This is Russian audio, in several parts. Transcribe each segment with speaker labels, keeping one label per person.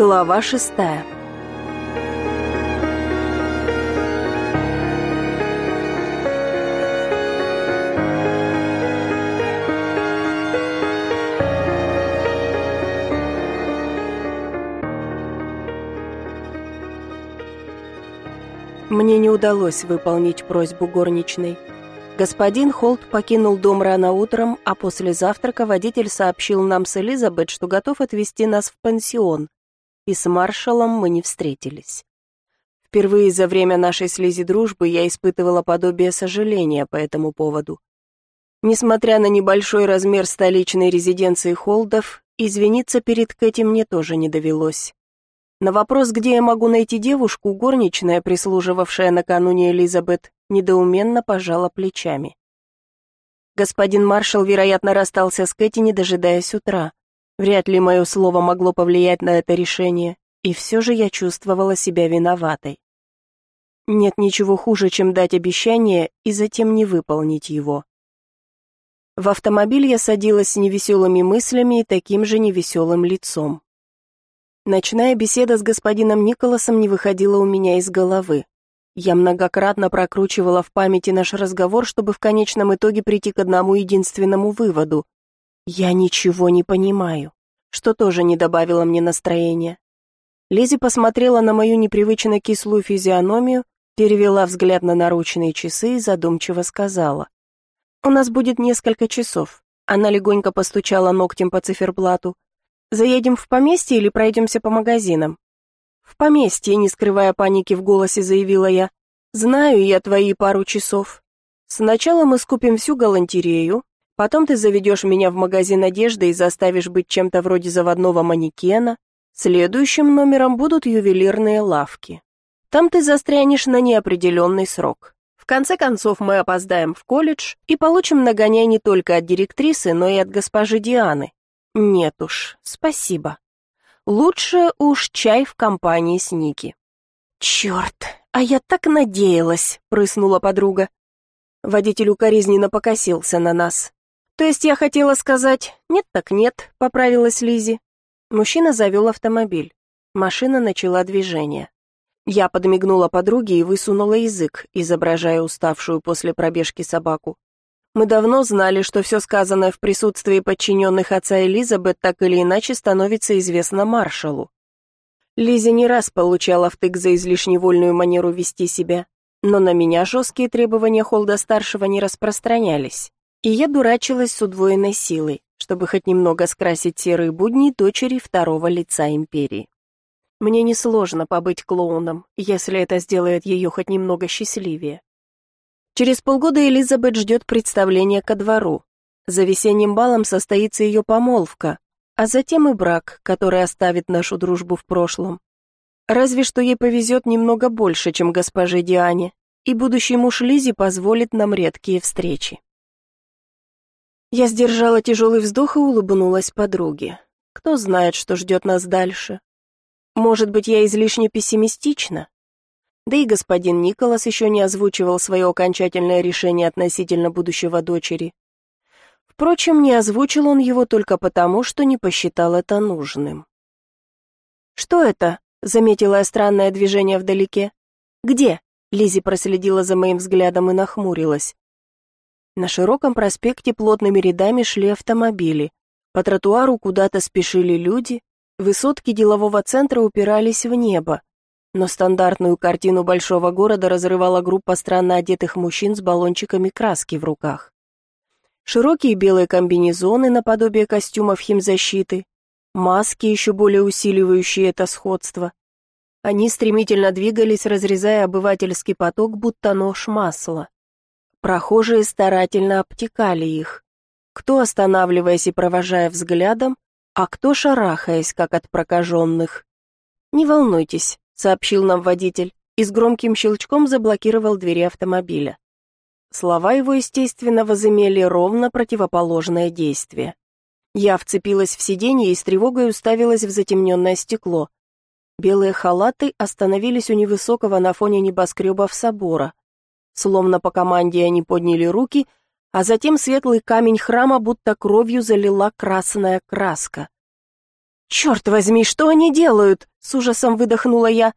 Speaker 1: Глава шестая Мне не удалось выполнить просьбу горничной. Господин Холт покинул дом рано утром, а после завтрака водитель сообщил нам с Элизабет, что готов отвезти нас в пансион, и с маршалом мы не встретились. Впервые за время нашей слези дружбы я испытывала подобие сожаления по этому поводу. Несмотря на небольшой размер столичной резиденции Холдов, извиниться перед Кэти мне тоже не довелось. На вопрос, где я могу найти девушку, горничная, прислуживавшая накануне Элизабет, недоуменно пожала плечами. Господин маршал, вероятно, расстался с Кэти, не дожидаясь утра. Вряд ли мое слово могло повлиять на это решение, и все же я чувствовала себя виноватой. Нет ничего хуже, чем дать обещание и затем не выполнить его. В автомобиль я садилась с невеселыми мыслями и таким же невеселым лицом. Ночная беседа с господином Николасом не выходила у меня из головы. Я многократно прокручивала в памяти наш разговор, чтобы в конечном итоге прийти к одному единственному выводу. Я ничего не понимаю, что тоже не добавило мне настроения. Лизи посмотрела на мою непривычно кислую физиономию, перевела взгляд на наручные часы и задумчиво сказала. «У нас будет несколько часов». Она легонько постучала ногтем по циферблату. Заедем в поместье или пройдемся по магазинам?» «В поместье», не скрывая паники в голосе, заявила я. «Знаю я твои пару часов. Сначала мы скупим всю галантерею, потом ты заведешь меня в магазин одежды и заставишь быть чем-то вроде заводного манекена. Следующим номером будут ювелирные лавки. Там ты застрянешь на неопределенный срок. В конце концов мы опоздаем в колледж и получим нагоняй не только от директрисы, но и от госпожи Дианы. Нет уж, спасибо. Лучше уж чай в компании с Ники. Черт, а я так надеялась, прыснула подруга. Водитель укоризненно покосился на нас. То есть я хотела сказать «нет так нет», поправилась Лизи. Мужчина завел автомобиль. Машина начала движение. Я подмигнула подруге и высунула язык, изображая уставшую после пробежки собаку. Мы давно знали, что все сказанное в присутствии подчиненных отца Элизабет так или иначе становится известно маршалу. Лиза не раз получала втык за излишне вольную манеру вести себя, но на меня жесткие требования Холда-старшего не распространялись, и я дурачилась с удвоенной силой, чтобы хоть немного скрасить серые будни дочери второго лица империи. Мне несложно побыть клоуном, если это сделает ее хоть немного счастливее. Через полгода Элизабет ждет представление ко двору. За весенним балом состоится ее помолвка, а затем и брак, который оставит нашу дружбу в прошлом. Разве что ей повезет немного больше, чем госпоже Диане, и будущий муж Лизи позволит нам редкие встречи. Я сдержала тяжелый вздох и улыбнулась подруге. Кто знает, что ждет нас дальше. Может быть, я излишне пессимистична? Да и господин Николас еще не озвучивал свое окончательное решение относительно будущего дочери. Впрочем, не озвучил он его только потому, что не посчитал это нужным. «Что это?» — заметила я странное движение вдалеке. «Где?» — Лизи проследила за моим взглядом и нахмурилась. На широком проспекте плотными рядами шли автомобили. По тротуару куда-то спешили люди, высотки делового центра упирались в небо, но стандартную картину большого города разрывала группа странно одетых мужчин с баллончиками краски в руках. Широкие белые комбинезоны наподобие костюмов химзащиты, маски, еще более усиливающие это сходство. Они стремительно двигались, разрезая обывательский поток, будто нож масла. Прохожие старательно обтекали их. Кто останавливаясь и провожая взглядом, а кто шарахаясь, как от прокаженных. Не волнуйтесь, сообщил нам водитель и с громким щелчком заблокировал двери автомобиля. Слова его, естественно, возымели ровно противоположное действие. Я вцепилась в сиденье и с тревогой уставилась в затемненное стекло. Белые халаты остановились у невысокого на фоне небоскребов собора. Словно по команде они подняли руки, а затем светлый камень храма будто кровью залила красная краска. «Черт возьми, что они делают?» — с ужасом выдохнула я.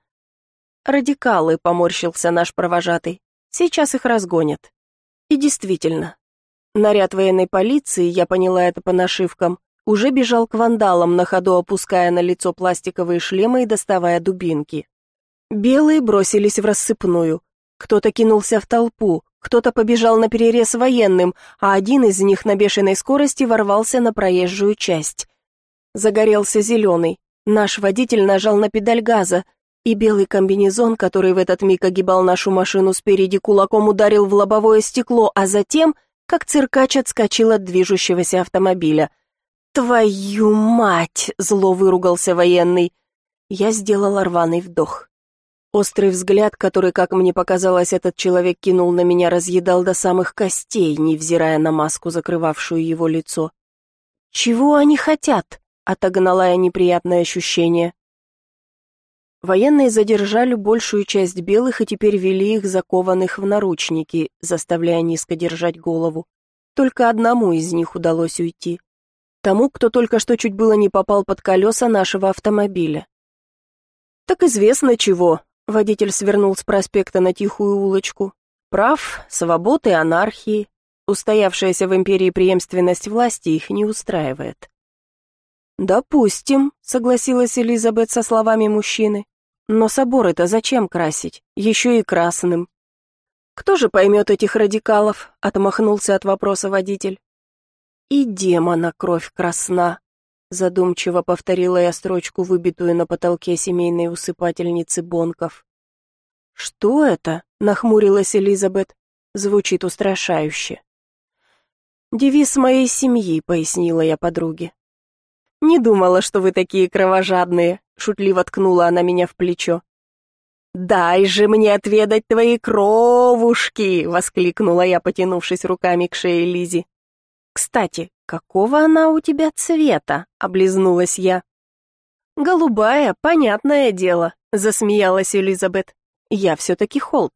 Speaker 1: «Радикалы», — поморщился наш провожатый. «Сейчас их разгонят». И действительно, наряд военной полиции, я поняла это по нашивкам, уже бежал к вандалам, на ходу опуская на лицо пластиковые шлемы и доставая дубинки. Белые бросились в рассыпную. Кто-то кинулся в толпу, кто-то побежал на перерез военным, а один из них на бешеной скорости ворвался на проезжую часть. Загорелся зеленый. Наш водитель нажал на педаль газа, и белый комбинезон, который в этот миг огибал нашу машину спереди, кулаком ударил в лобовое стекло, а затем, как циркач отскочил от движущегося автомобиля. «Твою мать!» — зло выругался военный. Я сделала рваный вдох. Острый взгляд, который, как мне показалось, этот человек кинул на меня, разъедал до самых костей, невзирая на маску, закрывавшую его лицо. «Чего они хотят?» — отогнала я неприятное ощущение. Военные задержали большую часть белых и теперь вели их закованных в наручники, заставляя низко держать голову. Только одному из них удалось уйти. Тому, кто только что чуть было не попал под колеса нашего автомобиля. «Так известно чего», — водитель свернул с проспекта на тихую улочку. «Прав, свободы, анархии. Устоявшаяся в империи преемственность власти их не устраивает». «Допустим», — согласилась Элизабет со словами мужчины. Но собор это зачем красить? Еще и красным. Кто же поймет этих радикалов? Отмахнулся от вопроса водитель. И демона кровь красна. Задумчиво повторила я строчку, выбитую на потолке семейной усыпательницы Бонков. «Что это?» — нахмурилась Элизабет. Звучит устрашающе. «Девиз моей семьи», — пояснила я подруге. «Не думала, что вы такие кровожадные», — шутливо ткнула она меня в плечо. «Дай же мне отведать твои кровушки!» — воскликнула я, потянувшись руками к шее Лизи. «Кстати, какого она у тебя цвета?» — облизнулась я. «Голубая, понятное дело», — засмеялась Элизабет. «Я все-таки Холт».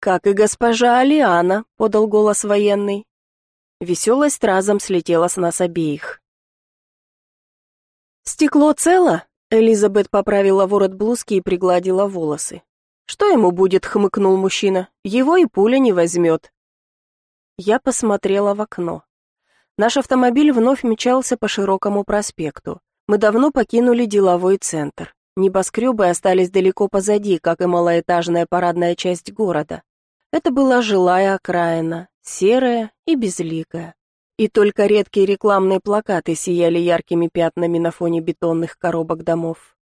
Speaker 1: «Как и госпожа Алиана», — подал голос военный. Веселость разом слетела с нас обеих. «Стекло цело?» Элизабет поправила ворот блузки и пригладила волосы. «Что ему будет?» — хмыкнул мужчина. «Его и пуля не возьмет». Я посмотрела в окно. Наш автомобиль вновь мчался по широкому проспекту. Мы давно покинули деловой центр. Небоскребы остались далеко позади, как и малоэтажная парадная часть города. Это была жилая окраина, серая и безликая и только редкие рекламные плакаты сияли яркими пятнами на фоне бетонных коробок домов.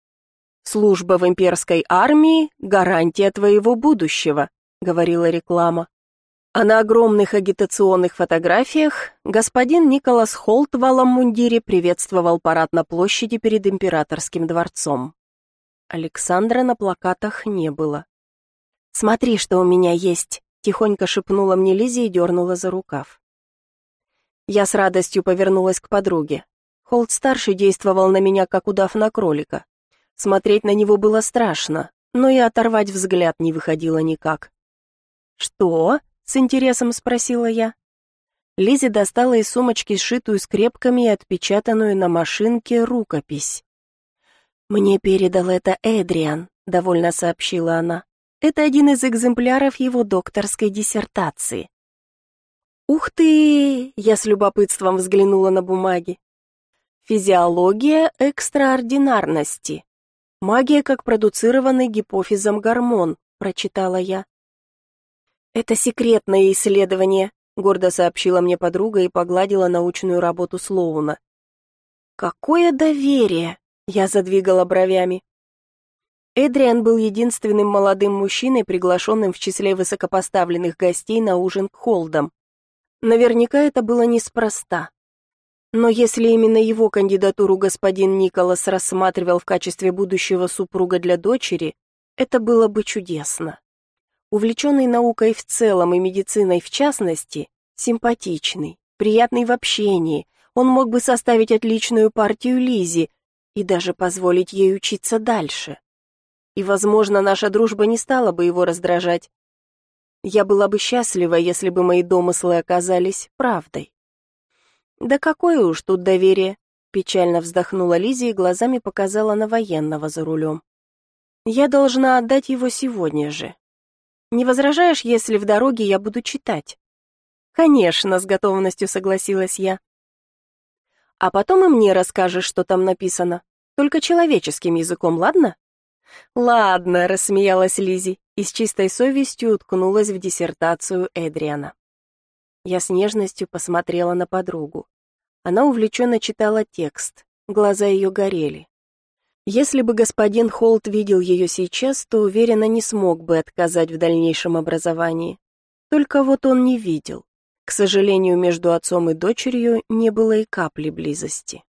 Speaker 1: «Служба в имперской армии — гарантия твоего будущего», — говорила реклама. А на огромных агитационных фотографиях господин Николас Холт в алом мундире приветствовал парад на площади перед императорским дворцом. Александра на плакатах не было. «Смотри, что у меня есть», — тихонько шепнула мне Лизи и дернула за рукав. Я с радостью повернулась к подруге. Холд-старший действовал на меня, как удав на кролика. Смотреть на него было страшно, но и оторвать взгляд не выходило никак. «Что?» — с интересом спросила я. Лизи достала из сумочки сшитую скрепками и отпечатанную на машинке рукопись. «Мне передал это Эдриан», — довольно сообщила она. «Это один из экземпляров его докторской диссертации. «Ух ты!» — я с любопытством взглянула на бумаги. «Физиология экстраординарности. Магия как продуцированный гипофизом гормон», — прочитала я. «Это секретное исследование», — гордо сообщила мне подруга и погладила научную работу Слоуна. «Какое доверие!» — я задвигала бровями. Эдриан был единственным молодым мужчиной, приглашенным в числе высокопоставленных гостей на ужин к Холдам. Наверняка это было неспроста. Но если именно его кандидатуру господин Николас рассматривал в качестве будущего супруга для дочери, это было бы чудесно. Увлеченный наукой в целом и медициной в частности, симпатичный, приятный в общении, он мог бы составить отличную партию Лизи и даже позволить ей учиться дальше. И, возможно, наша дружба не стала бы его раздражать, я была бы счастлива, если бы мои домыслы оказались правдой. Да какое уж тут доверие. Печально вздохнула Лиззи и глазами показала на военного за рулем. «Я должна отдать его сегодня же. Не возражаешь, если в дороге я буду читать?» «Конечно», — с готовностью согласилась я. «А потом и мне расскажешь, что там написано. Только человеческим языком, ладно?» «Ладно», — рассмеялась Лизи и с чистой совестью уткнулась в диссертацию Эдриана. Я с нежностью посмотрела на подругу. Она увлеченно читала текст, глаза ее горели. Если бы господин Холт видел ее сейчас, то, уверенно, не смог бы отказать в дальнейшем образовании. Только вот он не видел. К сожалению, между отцом и дочерью не было и капли близости.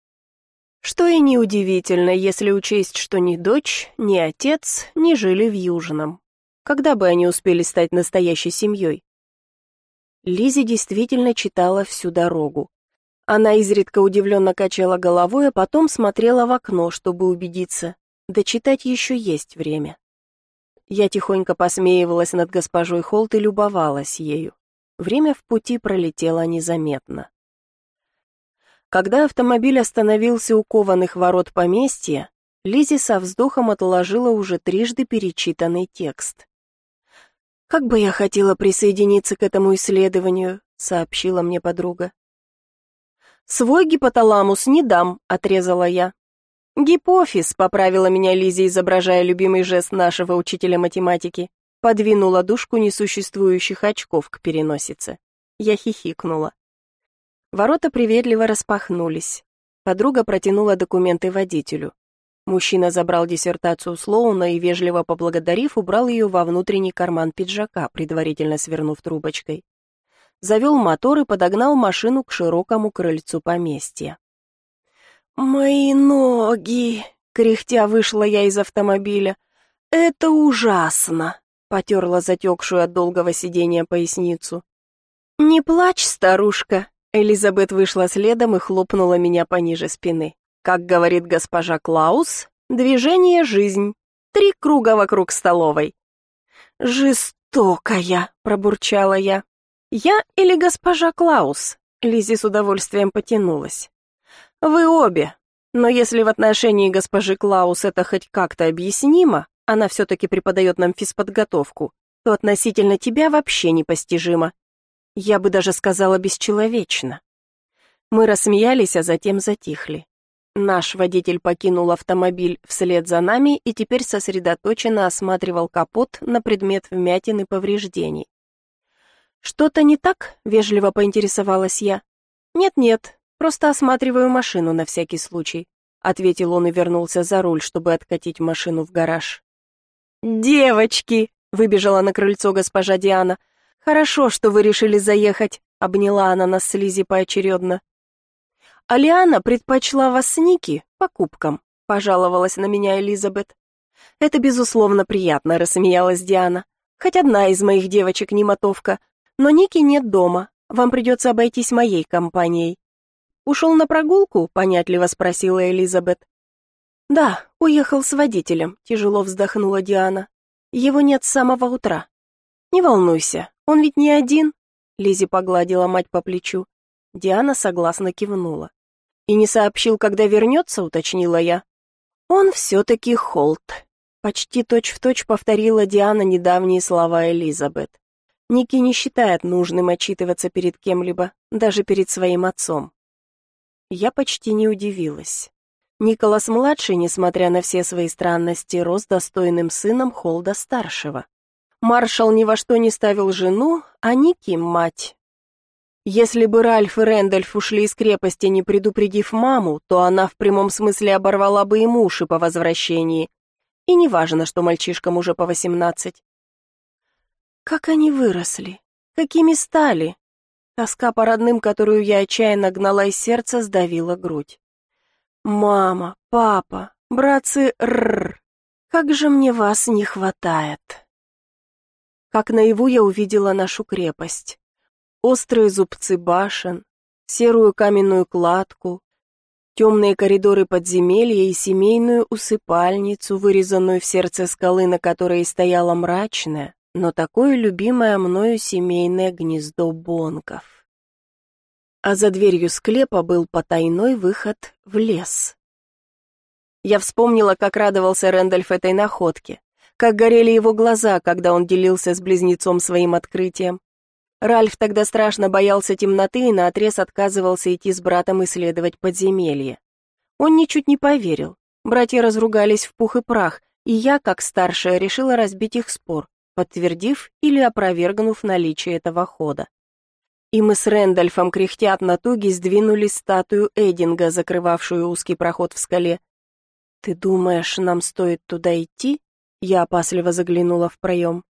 Speaker 1: Что и неудивительно, если учесть, что ни дочь, ни отец не жили в Южном. Когда бы они успели стать настоящей семьей? Лизи действительно читала всю дорогу. Она изредка удивленно качала головой, а потом смотрела в окно, чтобы убедиться. Да читать еще есть время. Я тихонько посмеивалась над госпожой Холт и любовалась ею. Время в пути пролетело незаметно. Когда автомобиль остановился у кованых ворот поместья, Лизи со вздохом отложила уже трижды перечитанный текст. «Как бы я хотела присоединиться к этому исследованию», — сообщила мне подруга. «Свой гипоталамус не дам», — отрезала я. «Гипофиз», — поправила меня Лиза, изображая любимый жест нашего учителя математики. Подвинула дужку несуществующих очков к переносице. Я хихикнула. Ворота приветливо распахнулись. Подруга протянула документы водителю. Мужчина забрал диссертацию Слоуна и, вежливо поблагодарив, убрал ее во внутренний карман пиджака, предварительно свернув трубочкой завел мотор и подогнал машину к широкому крыльцу поместья. «Мои ноги!» — кряхтя вышла я из автомобиля. «Это ужасно!» — потерла затекшую от долгого сидения поясницу. «Не плачь, старушка!» Элизабет вышла следом и хлопнула меня пониже спины. Как говорит госпожа Клаус, движение — жизнь. Три круга вокруг столовой. «Жестокая!» — пробурчала я. «Я или госпожа Клаус?» Лизи с удовольствием потянулась. «Вы обе. Но если в отношении госпожи Клаус это хоть как-то объяснимо, она все-таки преподает нам физподготовку, то относительно тебя вообще непостижимо. Я бы даже сказала бесчеловечно». Мы рассмеялись, а затем затихли. Наш водитель покинул автомобиль вслед за нами и теперь сосредоточенно осматривал капот на предмет вмятин и повреждений. «Что-то не так?» — вежливо поинтересовалась я. «Нет-нет, просто осматриваю машину на всякий случай», — ответил он и вернулся за руль, чтобы откатить машину в гараж. «Девочки!» — выбежала на крыльцо госпожа Диана. «Хорошо, что вы решили заехать», — обняла она нас с Лизи поочередно. «Алиана предпочла вас с Ники покупкам», — пожаловалась на меня Элизабет. «Это, безусловно, приятно», — рассмеялась Диана. «Хоть одна из моих девочек не мотовка, но Ники нет дома, вам придется обойтись моей компанией». «Ушел на прогулку?» — понятливо спросила Элизабет. «Да, уехал с водителем», — тяжело вздохнула Диана. «Его нет с самого утра». «Не волнуйся, он ведь не один», — Лизи погладила мать по плечу. Диана согласно кивнула. «И не сообщил, когда вернется?» — уточнила я. «Он все-таки Холт», — почти точь-в-точь точь повторила Диана недавние слова Элизабет. Ники не считает нужным отчитываться перед кем-либо, даже перед своим отцом. Я почти не удивилась. Николас-младший, несмотря на все свои странности, рос достойным сыном Холда-старшего. Маршал ни во что не ставил жену, а Ники — мать. Если бы Ральф и Рэндольф ушли из крепости, не предупредив маму, то она в прямом смысле оборвала бы им уши по возвращении. И неважно, что мальчишкам уже по восемнадцать. Как они выросли, какими стали. Тоска по родным, которую я отчаянно гнала из сердца, сдавила грудь. Мама, папа, братцы Рр, как же мне вас не хватает. Как наяву я увидела нашу крепость. Острые зубцы башен, серую каменную кладку, темные коридоры подземелья и семейную усыпальницу, вырезанную в сердце скалы, на которой стояла мрачная, но такое любимое мною семейное гнездо бонков. а за дверью склепа был потайной выход в лес. Я вспомнила, как радовался Рэндальф этой находке, как горели его глаза, когда он делился с близнецом своим открытием. Ральф тогда страшно боялся темноты и наотрез отказывался идти с братом исследовать подземелье. Он ничуть не поверил. Братья разругались в пух и прах, и я, как старшая, решила разбить их спор, подтвердив или опровергнув наличие этого хода. И мы с Рэндальфом, кряхтя от натуги, сдвинули статую Эдинга, закрывавшую узкий проход в скале. «Ты думаешь, нам стоит туда идти?» Я опасливо заглянула в проем.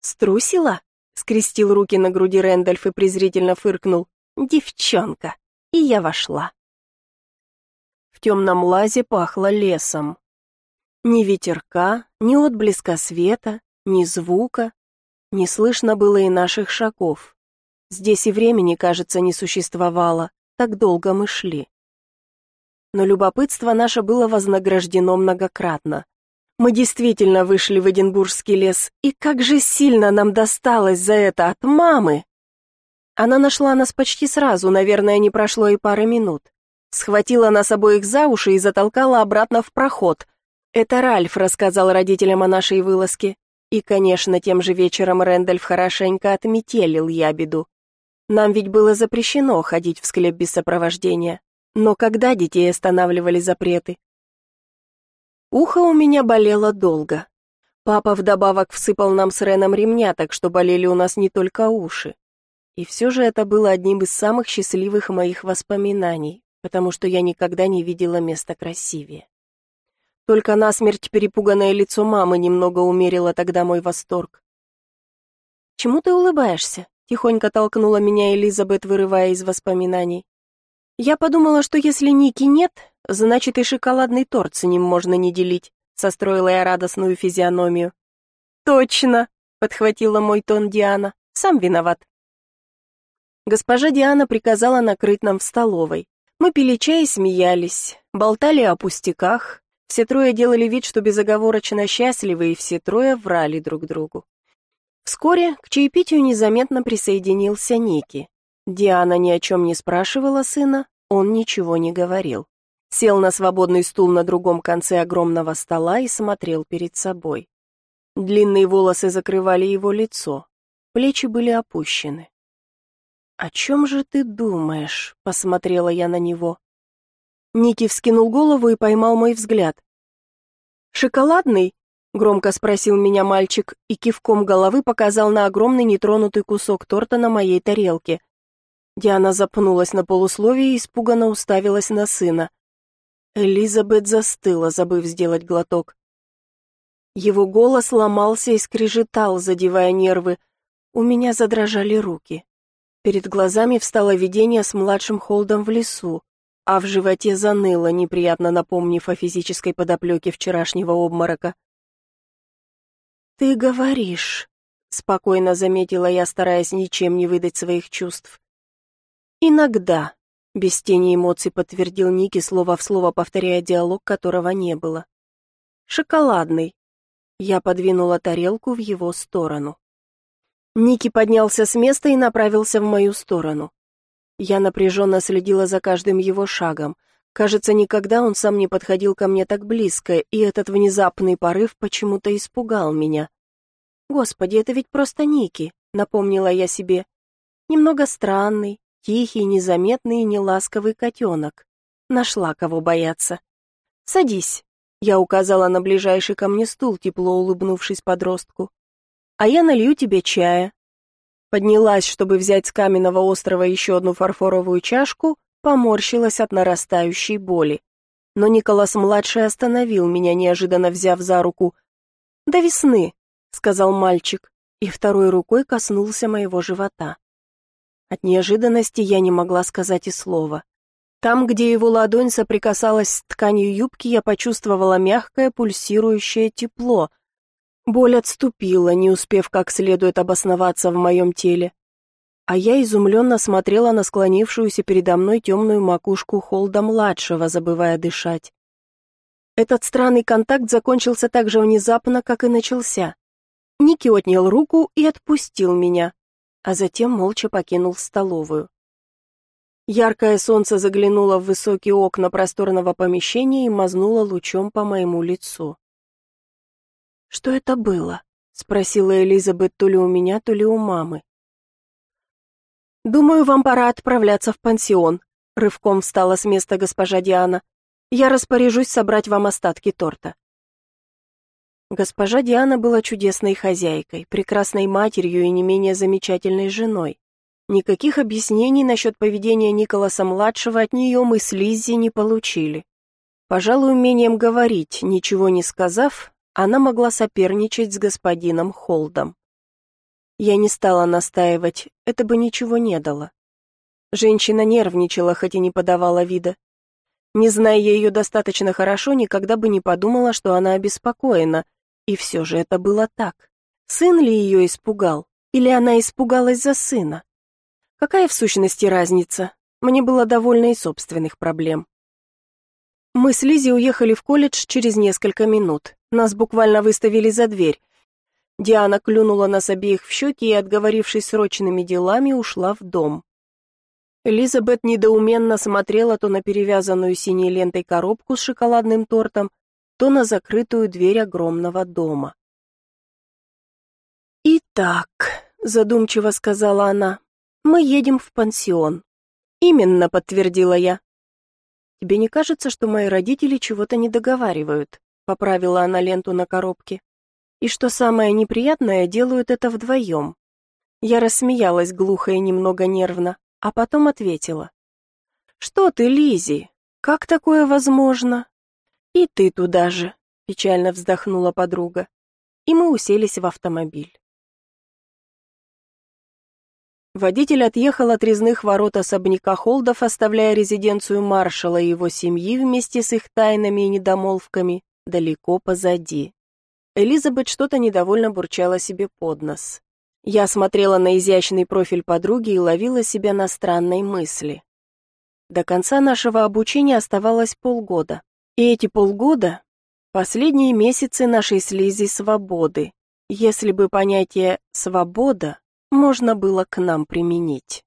Speaker 1: «Струсила?» — скрестил руки на груди Рэндальф и презрительно фыркнул. «Девчонка!» И я вошла. В темном лазе пахло лесом. Ни ветерка, ни отблеска света, ни звука. Не слышно было и наших шагов. Здесь и времени, кажется, не существовало, так долго мы шли но любопытство наше было вознаграждено многократно. Мы действительно вышли в Эдинбургский лес, и как же сильно нам досталось за это от мамы! Она нашла нас почти сразу, наверное, не прошло и пары минут. Схватила нас обоих за уши и затолкала обратно в проход. Это Ральф рассказал родителям о нашей вылазке. И, конечно, тем же вечером Рэндальф хорошенько отметелил ябеду. Нам ведь было запрещено ходить в склеп без сопровождения. Но когда детей останавливали запреты? Ухо у меня болело долго. Папа вдобавок всыпал нам с Реном ремня, так что болели у нас не только уши. И все же это было одним из самых счастливых моих воспоминаний, потому что я никогда не видела места красивее. Только насмерть перепуганное лицо мамы немного умерило тогда мой восторг. «Чему ты улыбаешься?» — тихонько толкнула меня Элизабет, вырывая из воспоминаний. Я подумала, что если Ники нет, значит и шоколадный торт с ним можно не делить, состроила я радостную физиономию. Точно, подхватила мой тон Диана. Сам виноват. Госпожа Диана приказала накрыть нам в столовой. Мы пили чай и смеялись, болтали о пустяках. Все трое делали вид, что безоговорочно счастливы, и все трое врали друг другу. Вскоре к чаепитию незаметно присоединился Ники. Диана ни о чем не спрашивала сына, он ничего не говорил. Сел на свободный стул на другом конце огромного стола и смотрел перед собой. Длинные волосы закрывали его лицо, плечи были опущены. «О чем же ты думаешь?» — посмотрела я на него. Ники вскинул голову и поймал мой взгляд. «Шоколадный?» — громко спросил меня мальчик и кивком головы показал на огромный нетронутый кусок торта на моей тарелке, Диана запнулась на полусловие и испуганно уставилась на сына. Элизабет застыла, забыв сделать глоток. Его голос ломался и скрежетал, задевая нервы. У меня задрожали руки. Перед глазами встало видение с младшим Холдом в лесу, а в животе заныло, неприятно напомнив о физической подоплеке вчерашнего обморока. «Ты говоришь», — спокойно заметила я, стараясь ничем не выдать своих чувств. «Иногда», — без тени эмоций подтвердил Ники, слово в слово повторяя диалог, которого не было. «Шоколадный». Я подвинула тарелку в его сторону. Ники поднялся с места и направился в мою сторону. Я напряженно следила за каждым его шагом. Кажется, никогда он сам не подходил ко мне так близко, и этот внезапный порыв почему-то испугал меня. «Господи, это ведь просто Ники», — напомнила я себе. «Немного странный, Тихий, незаметный и неласковый котенок. Нашла кого бояться. «Садись», — я указала на ближайший ко мне стул, тепло улыбнувшись подростку. «А я налью тебе чая». Поднялась, чтобы взять с каменного острова еще одну фарфоровую чашку, поморщилась от нарастающей боли. Но Николас-младший остановил меня, неожиданно взяв за руку. «До весны», — сказал мальчик, и второй рукой коснулся моего живота. От неожиданности я не могла сказать и слова. Там, где его ладонь соприкасалась с тканью юбки, я почувствовала мягкое пульсирующее тепло. Боль отступила, не успев как следует обосноваться в моем теле. А я изумленно смотрела на склонившуюся передо мной темную макушку Холда-младшего, забывая дышать. Этот странный контакт закончился так же внезапно, как и начался. Ники отнял руку и отпустил меня, а затем молча покинул столовую. Яркое солнце заглянуло в высокие окна просторного помещения и мазнуло лучом по моему лицу. «Что это было?» — спросила Элизабет то ли у меня, то ли у мамы. «Думаю, вам пора отправляться в пансион», — рывком встала с места госпожа Диана. «Я распоряжусь собрать вам остатки торта». Госпожа Диана была чудесной хозяйкой, прекрасной матерью и не менее замечательной женой. Никаких объяснений насчет поведения Николаса-младшего от нее мы с Лиззи не получили. Пожалуй, умением говорить, ничего не сказав, она могла соперничать с господином Холдом. Я не стала настаивать, это бы ничего не дало. Женщина нервничала, хоть и не подавала вида. Не зная ее достаточно хорошо, никогда бы не подумала, что она обеспокоена, и все же это было так. Сын ли ее испугал, или она испугалась за сына? Какая в сущности разница? Мне было довольно и собственных проблем. Мы с Лизи уехали в колледж через несколько минут. Нас буквально выставили за дверь. Диана клюнула нас обеих в щеки и, отговорившись срочными делами, ушла в дом. Элизабет недоуменно смотрела то на перевязанную синей лентой коробку с шоколадным тортом, то на закрытую дверь огромного дома. «Итак», — задумчиво сказала она, мы едем в пансион. Именно, подтвердила я. Тебе не кажется, что мои родители чего-то не договаривают? Поправила она ленту на коробке. И что самое неприятное, делают это вдвоем. Я рассмеялась глухо и немного нервно, а потом ответила. «Что ты, Лизи? Как такое возможно?» «И ты туда же», — печально вздохнула подруга. И мы уселись в автомобиль. Водитель отъехал от резных ворот особняка Холдов, оставляя резиденцию маршала и его семьи вместе с их тайнами и недомолвками далеко позади. Элизабет что-то недовольно бурчала себе под нос. Я смотрела на изящный профиль подруги и ловила себя на странной мысли. До конца нашего обучения оставалось полгода. И эти полгода — последние месяцы нашей слизи свободы, если бы понятие «свобода» можно было к нам применить.